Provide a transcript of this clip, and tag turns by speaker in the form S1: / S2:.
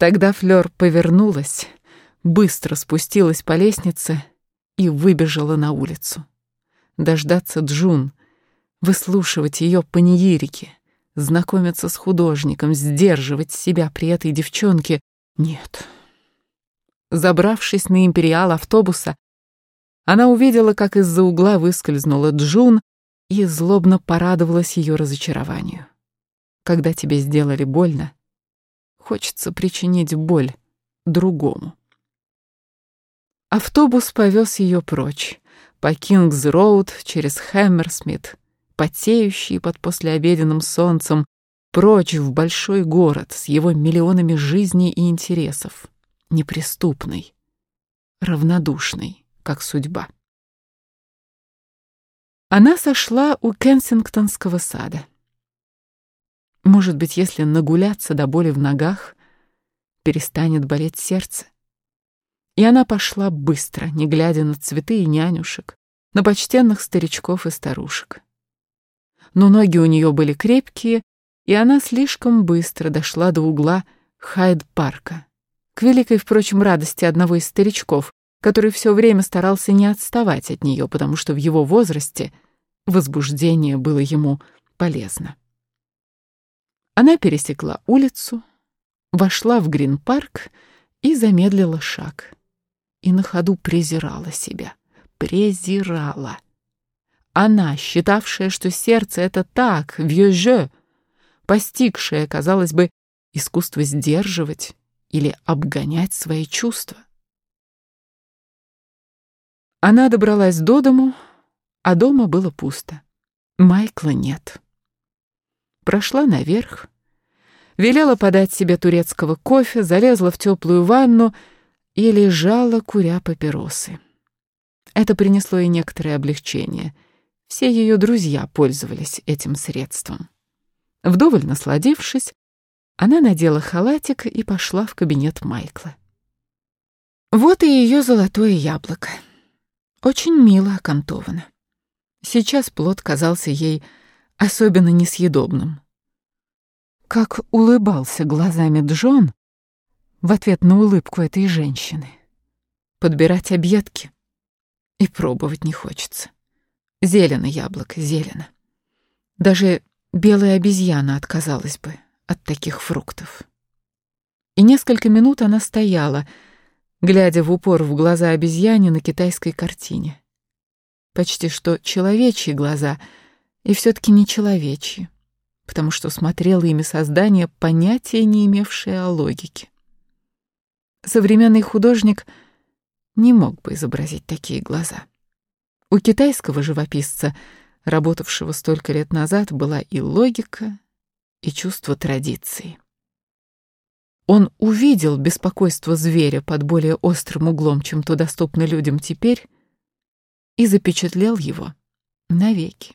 S1: Тогда Флёр повернулась, быстро спустилась по лестнице и выбежала на улицу. Дождаться Джун, выслушивать ее панигирики, знакомиться с художником, сдерживать себя при этой девчонке — нет. Забравшись на империал автобуса, она увидела, как из-за угла выскользнула Джун и злобно порадовалась ее разочарованию. Когда тебе сделали больно, хочется причинить боль другому. Автобус повез ее прочь, по Кингс-Роуд, через Хэммерсмит, потеющий под послеобеденным солнцем, прочь в большой город с его миллионами жизней и интересов, неприступный, равнодушный, как судьба. Она сошла у Кенсингтонского сада. Может быть, если нагуляться до боли в ногах, перестанет болеть сердце. И она пошла быстро, не глядя на цветы и нянюшек, на почтенных старичков и старушек. Но ноги у нее были крепкие, и она слишком быстро дошла до угла Хайд-парка, к великой, впрочем, радости одного из старичков, который все время старался не отставать от нее, потому что в его возрасте возбуждение было ему полезно. Она пересекла улицу, вошла в Грин-парк и замедлила шаг. И на ходу презирала себя. Презирала. Она, считавшая, что сердце — это так, вьеже, постигшая, казалось бы, искусство сдерживать или обгонять свои чувства. Она добралась до дому, а дома было пусто. Майкла нет прошла наверх, велела подать себе турецкого кофе, залезла в теплую ванну и лежала, куря папиросы. Это принесло ей некоторое облегчение. Все ее друзья пользовались этим средством. Вдоволь насладившись, она надела халатик и пошла в кабинет Майкла. Вот и ее золотое яблоко. Очень мило окантовано. Сейчас плод казался ей особенно несъедобным. Как улыбался глазами Джон в ответ на улыбку этой женщины. Подбирать объедки и пробовать не хочется. Зелено яблоко, зелено. Даже белая обезьяна отказалась бы от таких фруктов. И несколько минут она стояла, глядя в упор в глаза обезьяне на китайской картине. Почти что человечьи глаза — и все-таки не человечьи, потому что смотрело ими создание, понятия не имевшее о логике. Современный художник не мог бы изобразить такие глаза. У китайского живописца, работавшего столько лет назад, была и логика, и чувство традиции. Он увидел беспокойство зверя под более острым углом, чем то доступно людям теперь, и запечатлел его навеки.